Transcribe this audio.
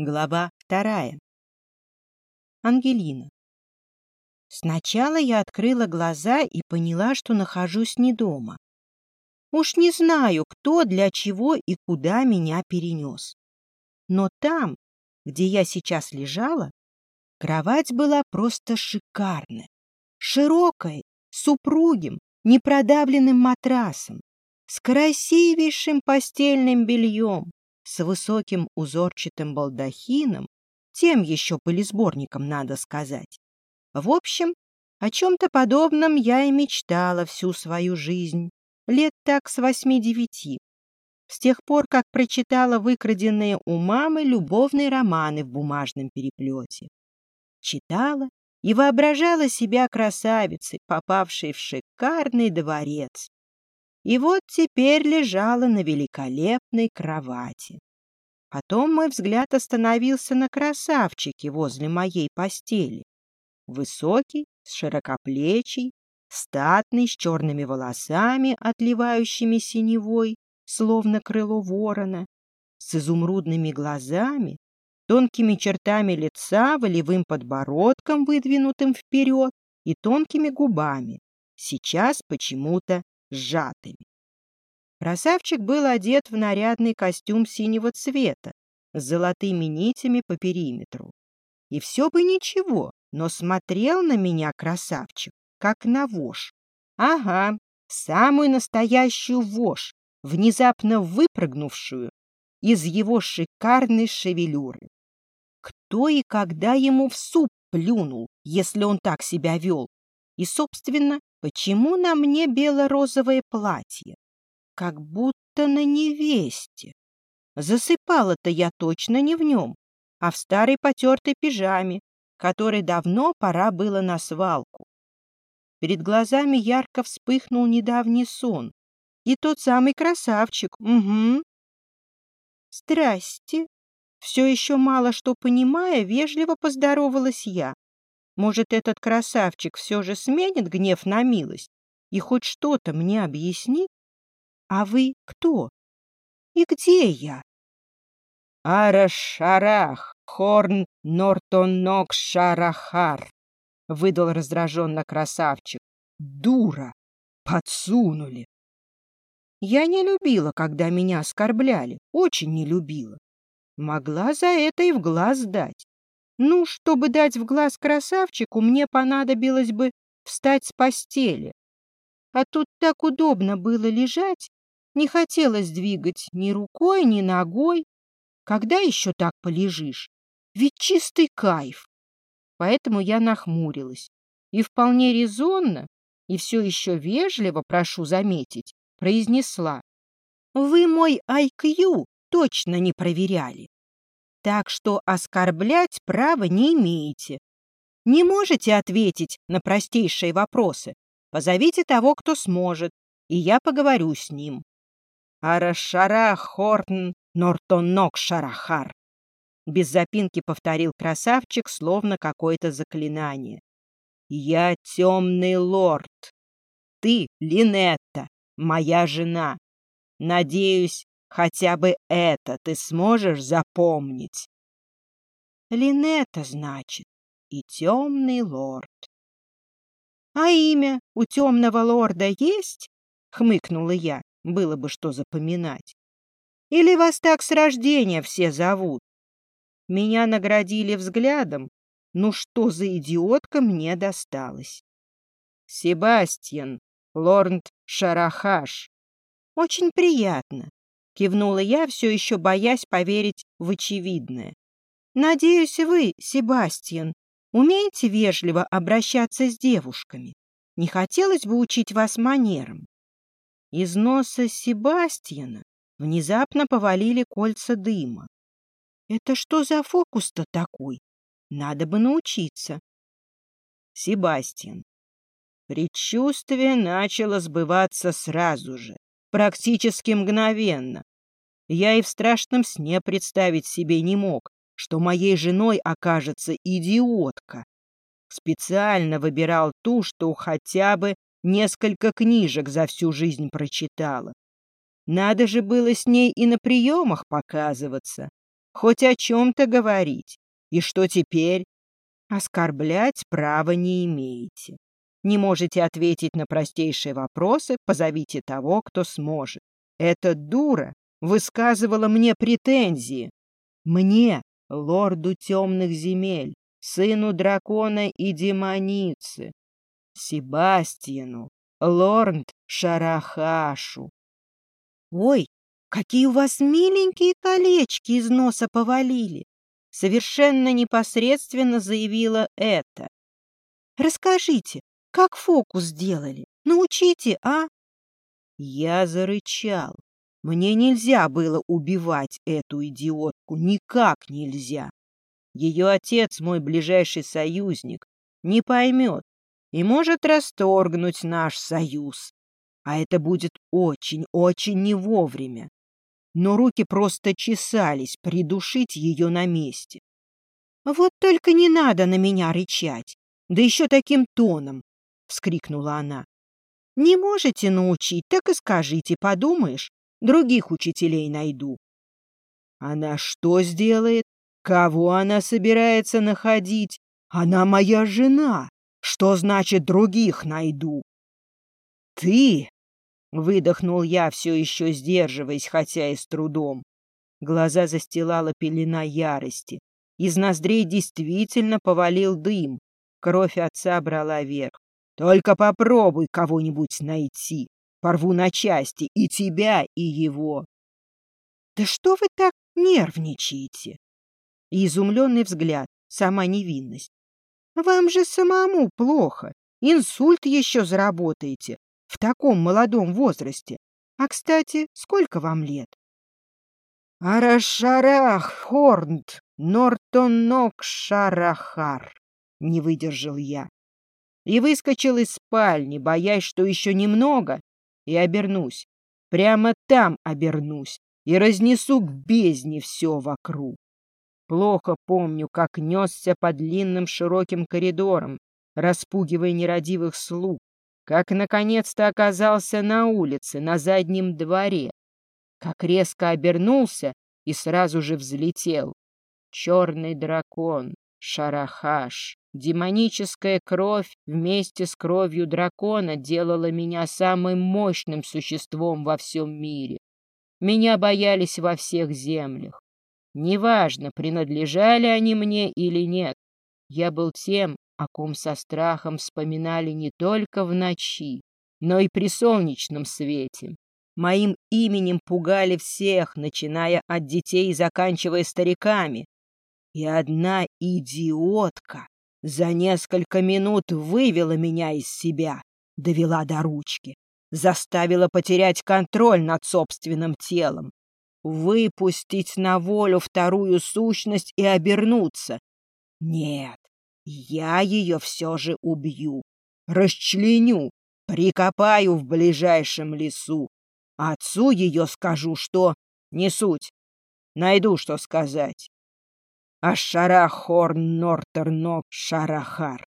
Глава вторая. Ангелина. Сначала я открыла глаза и поняла, что нахожусь не дома. Уж не знаю, кто, для чего и куда меня перенес. Но там, где я сейчас лежала, кровать была просто шикарная, широкая, с упругим, непродавленным матрасом, с красивейшим постельным бельем, с высоким узорчатым балдахином, тем еще пылесборником, надо сказать. В общем, о чем-то подобном я и мечтала всю свою жизнь, лет так с восьми-девяти, с тех пор, как прочитала выкраденные у мамы любовные романы в бумажном переплете. Читала и воображала себя красавицей, попавшей в шикарный дворец, и вот теперь лежала на великолепной кровати. Потом мой взгляд остановился на красавчике возле моей постели. Высокий, с широкоплечий, статный, с черными волосами, отливающими синевой, словно крыло ворона, с изумрудными глазами, тонкими чертами лица, волевым подбородком, выдвинутым вперед, и тонкими губами, сейчас почему-то сжатыми. Красавчик был одет в нарядный костюм синего цвета с золотыми нитями по периметру. И все бы ничего, но смотрел на меня красавчик, как на вошь. Ага, самую настоящую вошь, внезапно выпрыгнувшую из его шикарной шевелюры. Кто и когда ему в суп плюнул, если он так себя вел? И, собственно, Почему на мне бело-розовое платье? Как будто на невесте. Засыпала-то я точно не в нем, а в старой потертой пижаме, которой давно пора было на свалку. Перед глазами ярко вспыхнул недавний сон. И тот самый красавчик, угу. Здрасте. Все еще мало что понимая, вежливо поздоровалась я. Может, этот красавчик все же сменит гнев на милость и хоть что-то мне объяснит? А вы кто? И где я? Арашарах, Хорн Нортонок Шарахар, выдал раздраженно красавчик. Дура! Подсунули! Я не любила, когда меня оскорбляли, очень не любила. Могла за это и в глаз дать. Ну, чтобы дать в глаз красавчику, мне понадобилось бы встать с постели. А тут так удобно было лежать, не хотелось двигать ни рукой, ни ногой. Когда еще так полежишь? Ведь чистый кайф. Поэтому я нахмурилась. И вполне резонно, и все еще вежливо, прошу заметить, произнесла. Вы мой IQ точно не проверяли так что оскорблять права не имеете. Не можете ответить на простейшие вопросы. Позовите того, кто сможет, и я поговорю с ним. Арашара Хортн Нортонок Шарахар. Без запинки повторил красавчик, словно какое-то заклинание. Я темный лорд. Ты, Линетта, моя жена. Надеюсь, Хотя бы это ты сможешь запомнить. Линета, значит, и темный лорд. А имя у темного лорда есть? Хмыкнула я, было бы что запоминать. Или вас так с рождения все зовут? Меня наградили взглядом. Ну что за идиотка мне досталась? Себастьян, лорд Шарахаш. Очень приятно. Кивнула я, все еще боясь поверить в очевидное. «Надеюсь, вы, Себастьян, умеете вежливо обращаться с девушками? Не хотелось бы учить вас манерам». Из носа Себастьяна внезапно повалили кольца дыма. «Это что за фокус-то такой? Надо бы научиться». Себастьян. Предчувствие начало сбываться сразу же, практически мгновенно. Я и в страшном сне представить себе не мог, что моей женой окажется идиотка. Специально выбирал ту, что хотя бы несколько книжек за всю жизнь прочитала. Надо же было с ней и на приемах показываться. хоть о чем-то говорить. И что теперь? Оскорблять права не имеете. Не можете ответить на простейшие вопросы, позовите того, кто сможет. Эта дура высказывала мне претензии. Мне, лорду темных земель, сыну дракона и демоницы, Себастьяну, лорд Шарахашу. Ой, какие у вас миленькие колечки из носа повалили! Совершенно непосредственно заявила это. Расскажите, как фокус сделали? Научите, а? Я зарычал. Мне нельзя было убивать эту идиотку, никак нельзя. Ее отец, мой ближайший союзник, не поймет и может расторгнуть наш союз. А это будет очень-очень не вовремя. Но руки просто чесались придушить ее на месте. «Вот только не надо на меня рычать, да еще таким тоном!» — вскрикнула она. «Не можете научить, так и скажите, подумаешь, других учителей найду». «Она что сделает? Кого она собирается находить? Она моя жена. Что значит других найду? Ты, выдохнул я, все еще сдерживаясь, хотя и с трудом. Глаза застилала пелена ярости. Из ноздрей действительно повалил дым. Кровь отца брала верх. Только попробуй кого-нибудь найти. Порву на части и тебя, и его. Да что вы так нервничаете? Изумленный взгляд, сама невинность. Вам же самому плохо. Инсульт еще заработаете в таком молодом возрасте. А, кстати, сколько вам лет? Арашарах Хорнт Нортонок Шарахар, не выдержал я. И выскочил из спальни, боясь, что еще немного, и обернусь. Прямо там обернусь и разнесу к бездне все вокруг. Плохо помню, как несся по длинным широким коридорам, распугивая нерадивых слуг, как наконец-то оказался на улице, на заднем дворе, как резко обернулся и сразу же взлетел. Черный дракон, шарахаш, демоническая кровь вместе с кровью дракона делала меня самым мощным существом во всем мире. Меня боялись во всех землях. Неважно, принадлежали они мне или нет, я был тем, о ком со страхом вспоминали не только в ночи, но и при солнечном свете. Моим именем пугали всех, начиная от детей и заканчивая стариками. И одна идиотка за несколько минут вывела меня из себя, довела до ручки, заставила потерять контроль над собственным телом, выпустить на волю вторую сущность и обернуться. Нет, я ее все же убью, расчленю, прикопаю в ближайшем лесу. Отцу ее скажу, что... Не суть. Найду, что сказать. Ашарахор Нортернок Шарахар.